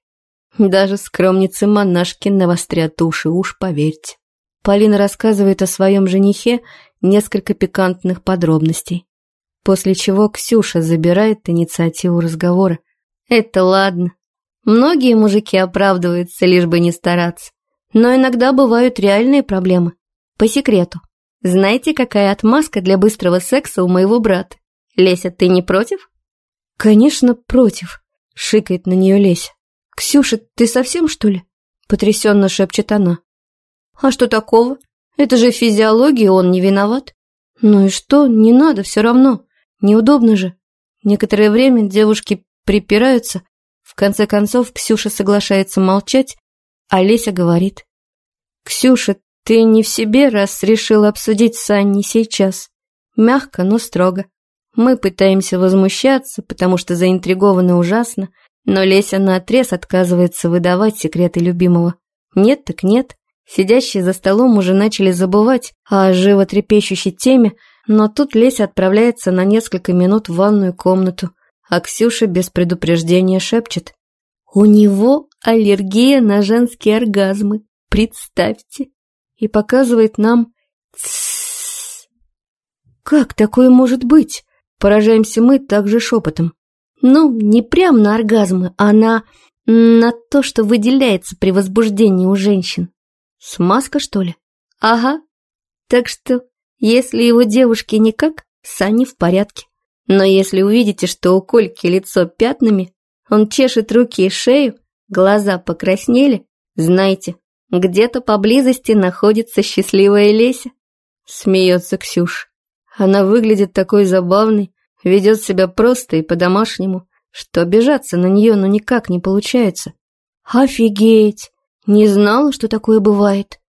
Даже скромницы-монашки навострят уши, уж поверьте. Полина рассказывает о своем женихе несколько пикантных подробностей. После чего Ксюша забирает инициативу разговора. Это ладно. Многие мужики оправдываются, лишь бы не стараться. Но иногда бывают реальные проблемы. По секрету. Знаете, какая отмазка для быстрого секса у моего брата? Леся, ты не против? Конечно, против, шикает на нее Леся. Ксюша, ты совсем, что ли? Потрясенно шепчет она. А что такого? Это же физиология, он не виноват. Ну и что, не надо все равно. Неудобно же. Некоторое время девушки припираются. В конце концов, Ксюша соглашается молчать, а Леся говорит. «Ксюша, ты не в себе, раз решила обсудить с Анней сейчас. Мягко, но строго. Мы пытаемся возмущаться, потому что заинтригованы ужасно, но Леся наотрез отказывается выдавать секреты любимого. Нет так нет. Сидящие за столом уже начали забывать о животрепещущей теме, но тут Леся отправляется на несколько минут в ванную комнату, а Ксюша без предупреждения шепчет. «У него аллергия на женские оргазмы, представьте!» И показывает нам «Тссс». «Как такое может быть?» Поражаемся мы также шепотом. Ну, не прям на оргазмы, а на... на то, что выделяется при возбуждении у женщин. Смазка, что ли? Ага. Так что, если его девушки никак, Сани в порядке. Но если увидите, что у Кольки лицо пятнами, он чешет руки и шею, глаза покраснели, знайте, где-то поблизости находится счастливая Леся. Смеется Ксюш. Она выглядит такой забавной, ведет себя просто и по-домашнему, что обижаться на нее ну никак не получается. Офигеть! Не знала, что такое бывает.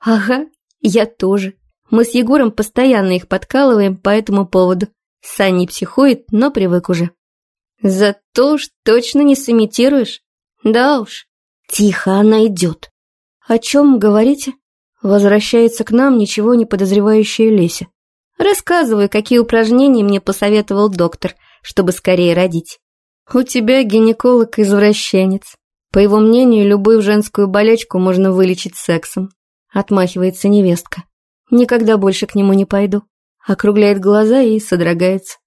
Ага, я тоже. Мы с Егором постоянно их подкалываем по этому поводу. Саня психует, но привык уже. Зато уж точно не сымитируешь. Да уж. Тихо, она идет. О чем говорите? Возвращается к нам ничего не подозревающая Леся. Рассказываю, какие упражнения мне посоветовал доктор, чтобы скорее родить. У тебя гинеколог-извращенец. По его мнению, любую женскую болячку можно вылечить сексом. Отмахивается невестка. Никогда больше к нему не пойду. Округляет глаза и содрогается.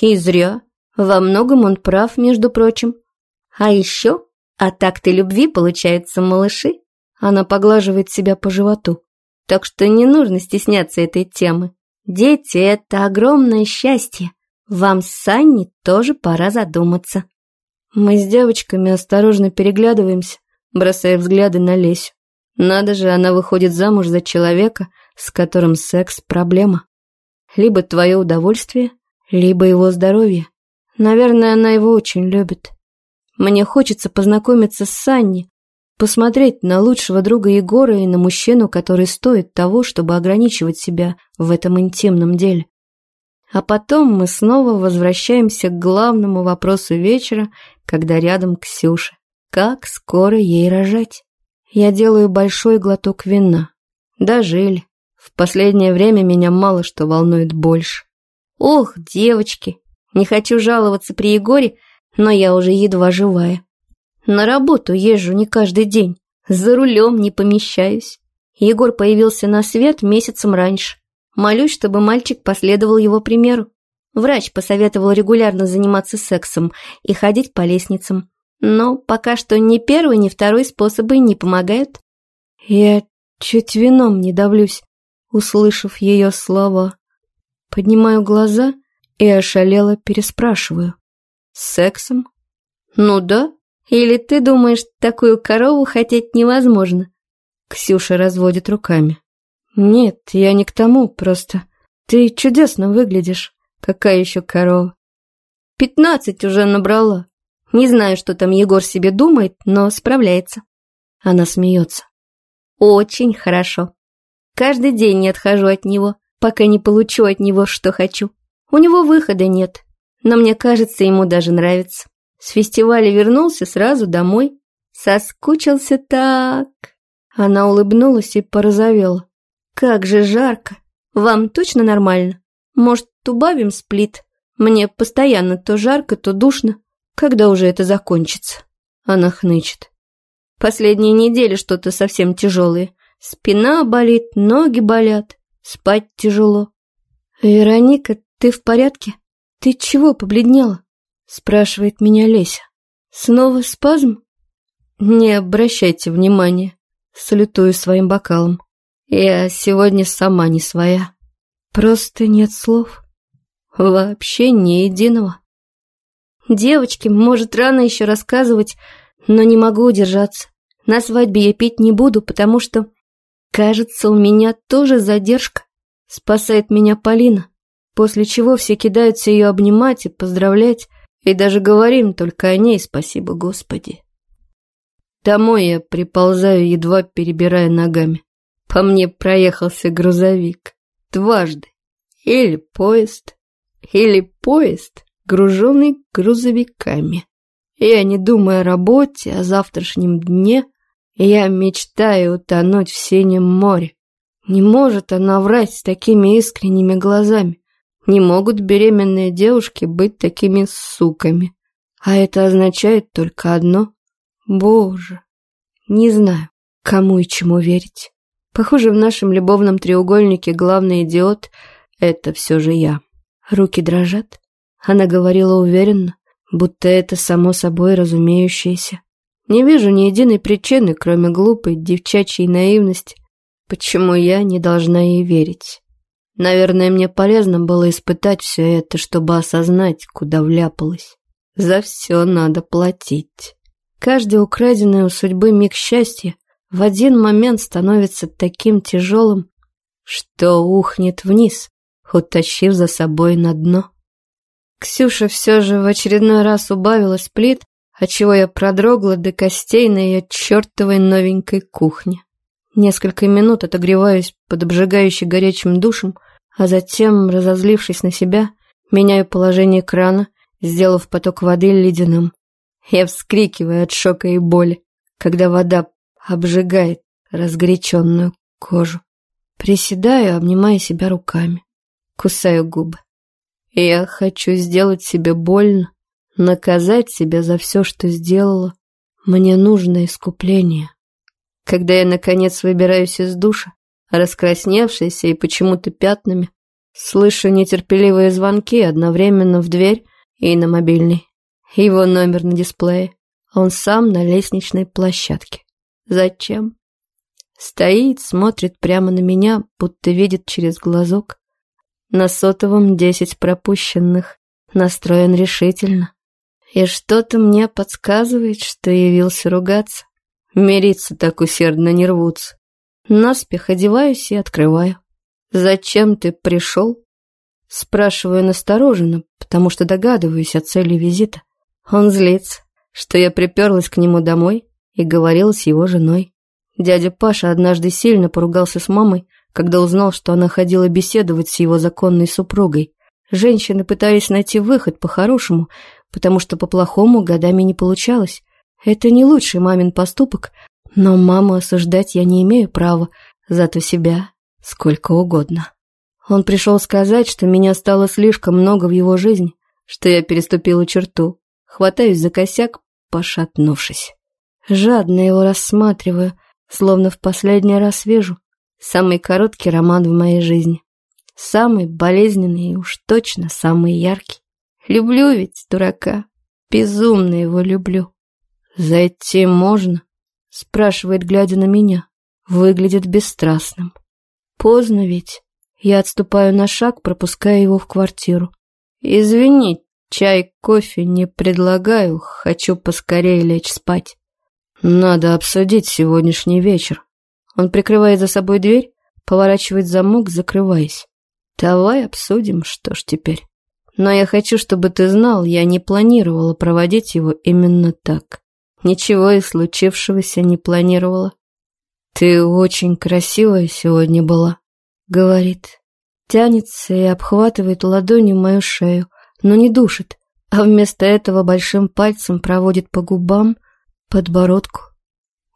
И зря. Во многом он прав, между прочим. А еще от такты любви получаются малыши. Она поглаживает себя по животу. Так что не нужно стесняться этой темы. Дети – это огромное счастье. Вам с Санни тоже пора задуматься. Мы с девочками осторожно переглядываемся, бросая взгляды на Лесю. Надо же, она выходит замуж за человека, с которым секс – проблема. Либо твое удовольствие, либо его здоровье. Наверное, она его очень любит. Мне хочется познакомиться с Санни, посмотреть на лучшего друга Егора и на мужчину, который стоит того, чтобы ограничивать себя в этом интимном деле. А потом мы снова возвращаемся к главному вопросу вечера, когда рядом Ксюша. Как скоро ей рожать? Я делаю большой глоток вина. Дожили. В последнее время меня мало что волнует больше. Ох, девочки, не хочу жаловаться при Егоре, но я уже едва живая. На работу езжу не каждый день, за рулем не помещаюсь. Егор появился на свет месяцем раньше. Молюсь, чтобы мальчик последовал его примеру. Врач посоветовал регулярно заниматься сексом и ходить по лестницам. Но пока что ни первый, ни второй способы не помогают. Я чуть вином не давлюсь, услышав ее слова. Поднимаю глаза и ошалело переспрашиваю. Сексом? Ну да. Или ты думаешь, такую корову хотеть невозможно? Ксюша разводит руками. «Нет, я не к тому, просто ты чудесно выглядишь. Какая еще корова?» «Пятнадцать уже набрала. Не знаю, что там Егор себе думает, но справляется». Она смеется. «Очень хорошо. Каждый день не отхожу от него, пока не получу от него, что хочу. У него выхода нет, но мне кажется, ему даже нравится. С фестиваля вернулся сразу домой. Соскучился так...» Она улыбнулась и порозовела. «Как же жарко! Вам точно нормально?» Может, убавим сплит? Мне постоянно то жарко, то душно. Когда уже это закончится?» Она хнычет. «Последние недели что-то совсем тяжелые. Спина болит, ноги болят, спать тяжело». «Вероника, ты в порядке? Ты чего побледнела?» Спрашивает меня Леся. «Снова спазм?» «Не обращайте внимания», салютую своим бокалом. «Я сегодня сама не своя. Просто нет слов. Вообще ни единого». Девочки, может, рано еще рассказывать, но не могу удержаться. На свадьбе я пить не буду, потому что, кажется, у меня тоже задержка. Спасает меня Полина, после чего все кидаются ее обнимать и поздравлять, и даже говорим только о ней «Спасибо, Господи». Домой я приползаю, едва перебирая ногами. По мне проехался грузовик. Дважды. Или поезд. Или поезд груженный грузовиками. Я не думаю о работе, о завтрашнем дне. Я мечтаю утонуть в синем море. Не может она врать с такими искренними глазами. Не могут беременные девушки быть такими суками. А это означает только одно. Боже, не знаю, кому и чему верить. Похоже, в нашем любовном треугольнике главный идиот — это все же я. Руки дрожат, она говорила уверенно, будто это само собой разумеющееся. Не вижу ни единой причины, кроме глупой девчачьей наивности, почему я не должна ей верить. Наверное, мне полезно было испытать все это, чтобы осознать, куда вляпалась. За все надо платить. Каждый украденный у судьбы миг счастья в один момент становится таким тяжелым, что ухнет вниз, утащив за собой на дно. Ксюша все же в очередной раз убавила сплит, отчего я продрогла до костей на ее чертовой новенькой кухне. Несколько минут отогреваюсь под обжигающей горячим душем, а затем, разозлившись на себя, меняю положение крана, сделав поток воды ледяным. Я вскрикиваю от шока и боли, когда вода обжигает разгоряченную кожу. Приседаю, обнимая себя руками. Кусаю губы. Я хочу сделать себе больно, наказать себя за все, что сделала. Мне нужно искупление. Когда я, наконец, выбираюсь из душа, раскрасневшаяся и почему-то пятнами, слышу нетерпеливые звонки одновременно в дверь и на мобильный. Его номер на дисплее. Он сам на лестничной площадке. Зачем? Стоит, смотрит прямо на меня, будто видит через глазок. На сотовом десять пропущенных. Настроен решительно. И что-то мне подсказывает, что явился ругаться. Мириться так усердно не рвутся. Наспех одеваюсь и открываю. «Зачем ты пришел?» Спрашиваю настороженно, потому что догадываюсь о цели визита. Он злится, что я приперлась к нему домой и говорила с его женой. Дядя Паша однажды сильно поругался с мамой, когда узнал, что она ходила беседовать с его законной супругой. Женщины пытались найти выход по-хорошему, потому что по-плохому годами не получалось. Это не лучший мамин поступок, но маму осуждать я не имею права, зато себя сколько угодно. Он пришел сказать, что меня стало слишком много в его жизни, что я переступила черту. Хватаюсь за косяк, пошатнувшись. Жадно его рассматриваю, словно в последний раз вижу, Самый короткий роман в моей жизни. Самый болезненный и уж точно самый яркий. Люблю ведь дурака. Безумно его люблю. «Зайти можно?» Спрашивает, глядя на меня. Выглядит бесстрастным. Поздно ведь. Я отступаю на шаг, пропуская его в квартиру. «Извини, чай, кофе не предлагаю. Хочу поскорее лечь спать. Надо обсудить сегодняшний вечер. Он прикрывает за собой дверь, поворачивает замок, закрываясь. Давай обсудим, что ж теперь. Но я хочу, чтобы ты знал, я не планировала проводить его именно так. Ничего из случившегося не планировала. Ты очень красивая сегодня была, говорит. Тянется и обхватывает ладонью мою шею, но не душит, а вместо этого большим пальцем проводит по губам, подбородку.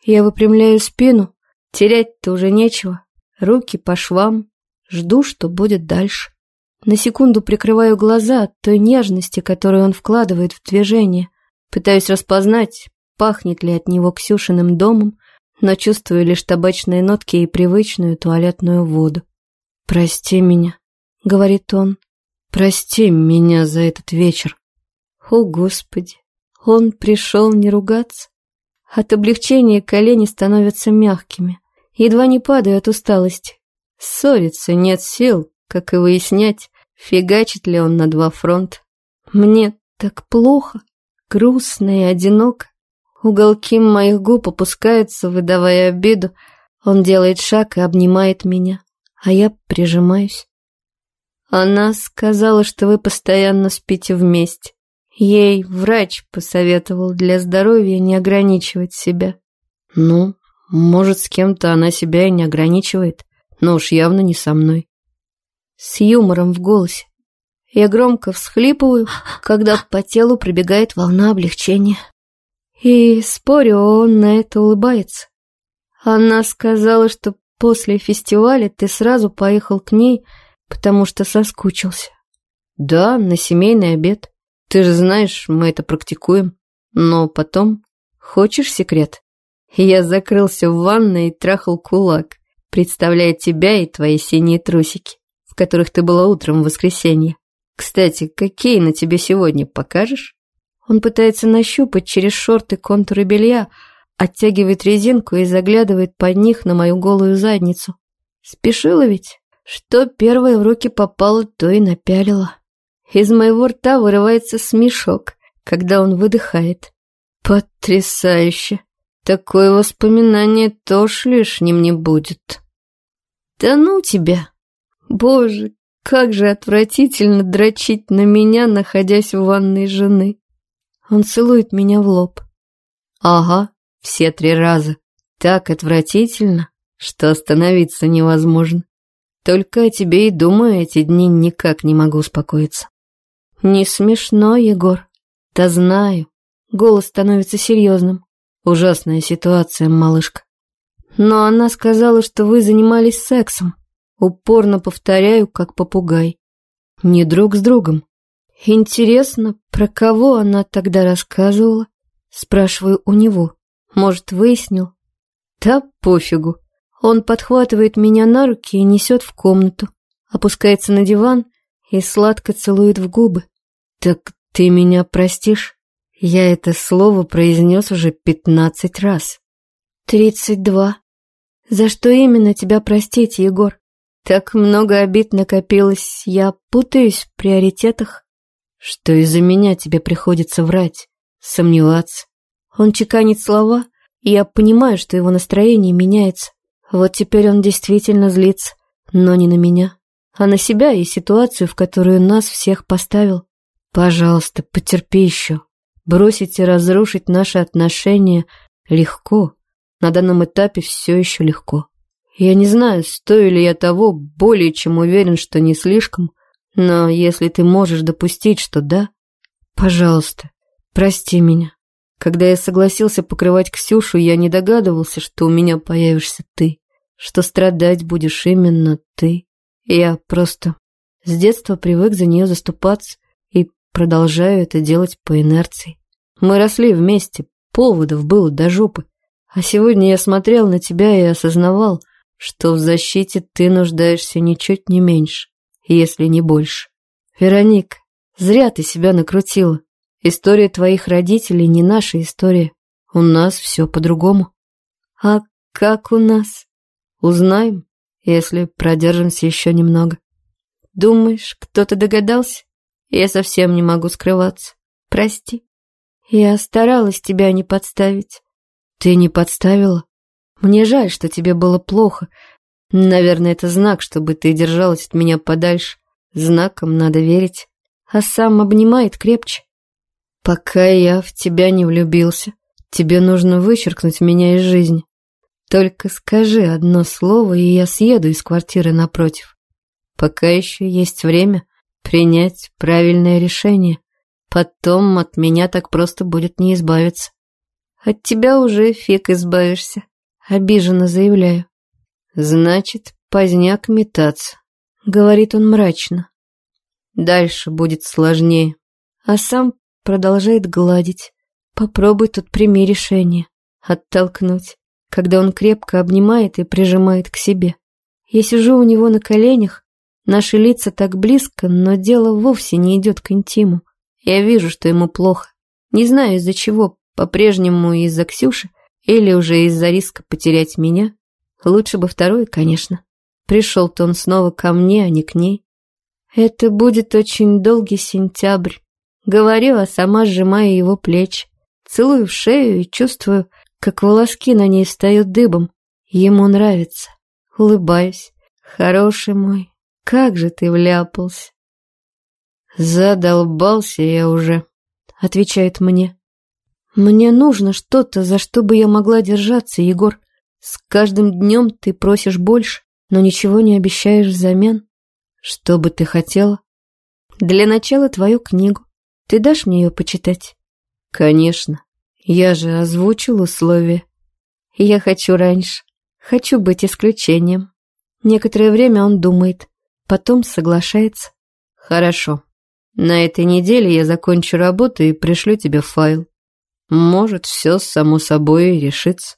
Я выпрямляю спину, Терять-то уже нечего. Руки по швам. Жду, что будет дальше. На секунду прикрываю глаза от той нежности, которую он вкладывает в движение. Пытаюсь распознать, пахнет ли от него Ксюшиным домом, но чувствую лишь табачные нотки и привычную туалетную воду. «Прости меня», — говорит он. «Прости меня за этот вечер». О, Господи, он пришел не ругаться. От облегчения колени становятся мягкими. Едва не падаю от усталости. Ссориться нет сил, как и выяснять, фигачит ли он на два фронта. Мне так плохо, грустно и одиноко. Уголки моих губ опускаются, выдавая обиду. Он делает шаг и обнимает меня, а я прижимаюсь. Она сказала, что вы постоянно спите вместе. Ей врач посоветовал для здоровья не ограничивать себя. Ну, может, с кем-то она себя и не ограничивает, но уж явно не со мной. С юмором в голосе. Я громко всхлипываю, когда по телу пробегает волна облегчения. И, спорю, он на это улыбается. Она сказала, что после фестиваля ты сразу поехал к ней, потому что соскучился. Да, на семейный обед. Ты же знаешь, мы это практикуем. Но потом... Хочешь секрет? Я закрылся в ванной и трахал кулак, представляя тебя и твои синие трусики, в которых ты была утром в воскресенье. Кстати, какие на тебе сегодня покажешь? Он пытается нащупать через шорты контуры белья, оттягивает резинку и заглядывает под них на мою голую задницу. Спешила ведь? Что первое в руки попало, то и напялила. Из моего рта вырывается смешок, когда он выдыхает. Потрясающе! Такое воспоминание тоже лишним не будет. Да ну тебя! Боже, как же отвратительно дрочить на меня, находясь в ванной жены. Он целует меня в лоб. Ага, все три раза. Так отвратительно, что остановиться невозможно. Только о тебе и думаю эти дни никак не могу успокоиться. Не смешно, Егор. Да знаю. Голос становится серьезным. Ужасная ситуация, малышка. Но она сказала, что вы занимались сексом. Упорно повторяю, как попугай. Не друг с другом. Интересно, про кого она тогда рассказывала? Спрашиваю у него. Может, выяснил? Да пофигу. Он подхватывает меня на руки и несет в комнату. Опускается на диван и сладко целует в губы. Так ты меня простишь? Я это слово произнес уже пятнадцать раз. Тридцать два. За что именно тебя простить, Егор? Так много обид накопилось, я путаюсь в приоритетах что из-за меня тебе приходится врать, сомневаться. Он чеканит слова, и я понимаю, что его настроение меняется. Вот теперь он действительно злится, но не на меня, а на себя и ситуацию, в которую нас всех поставил. Пожалуйста, потерпи еще. Бросить и разрушить наши отношения легко. На данном этапе все еще легко. Я не знаю, стою ли я того, более чем уверен, что не слишком, но если ты можешь допустить, что да, пожалуйста, прости меня. Когда я согласился покрывать Ксюшу, я не догадывался, что у меня появишься ты, что страдать будешь именно ты. Я просто с детства привык за нее заступаться и продолжаю это делать по инерции. Мы росли вместе, поводов было до жопы. А сегодня я смотрел на тебя и осознавал, что в защите ты нуждаешься ничуть не меньше если не больше. Вероник, зря ты себя накрутила. История твоих родителей не наша история. У нас все по-другому. А как у нас? Узнаем, если продержимся еще немного. Думаешь, кто-то догадался? Я совсем не могу скрываться. Прости. Я старалась тебя не подставить. Ты не подставила? Мне жаль, что тебе было плохо, Наверное, это знак, чтобы ты держалась от меня подальше. Знаком надо верить. А сам обнимает крепче. Пока я в тебя не влюбился, тебе нужно вычеркнуть меня из жизни. Только скажи одно слово, и я съеду из квартиры напротив. Пока еще есть время принять правильное решение. Потом от меня так просто будет не избавиться. От тебя уже фиг избавишься. Обиженно заявляю. «Значит, поздняк метаться», — говорит он мрачно. Дальше будет сложнее. А сам продолжает гладить. Попробуй тут прими решение. Оттолкнуть, когда он крепко обнимает и прижимает к себе. Я сижу у него на коленях, наши лица так близко, но дело вовсе не идет к интиму. Я вижу, что ему плохо. Не знаю из-за чего, по-прежнему из-за Ксюши или уже из-за риска потерять меня. Лучше бы второе, конечно. Пришел-то он снова ко мне, а не к ней. Это будет очень долгий сентябрь. Говорю, а сама сжимаю его плечи. Целую в шею и чувствую, как волоски на ней встают дыбом. Ему нравится. Улыбаюсь. Хороший мой, как же ты вляпался. Задолбался я уже, отвечает мне. Мне нужно что-то, за что бы я могла держаться, Егор. С каждым днем ты просишь больше, но ничего не обещаешь взамен. Что бы ты хотела? Для начала твою книгу. Ты дашь мне ее почитать? Конечно. Я же озвучил условия. Я хочу раньше. Хочу быть исключением. Некоторое время он думает, потом соглашается. Хорошо. На этой неделе я закончу работу и пришлю тебе файл. Может, все само собой решится.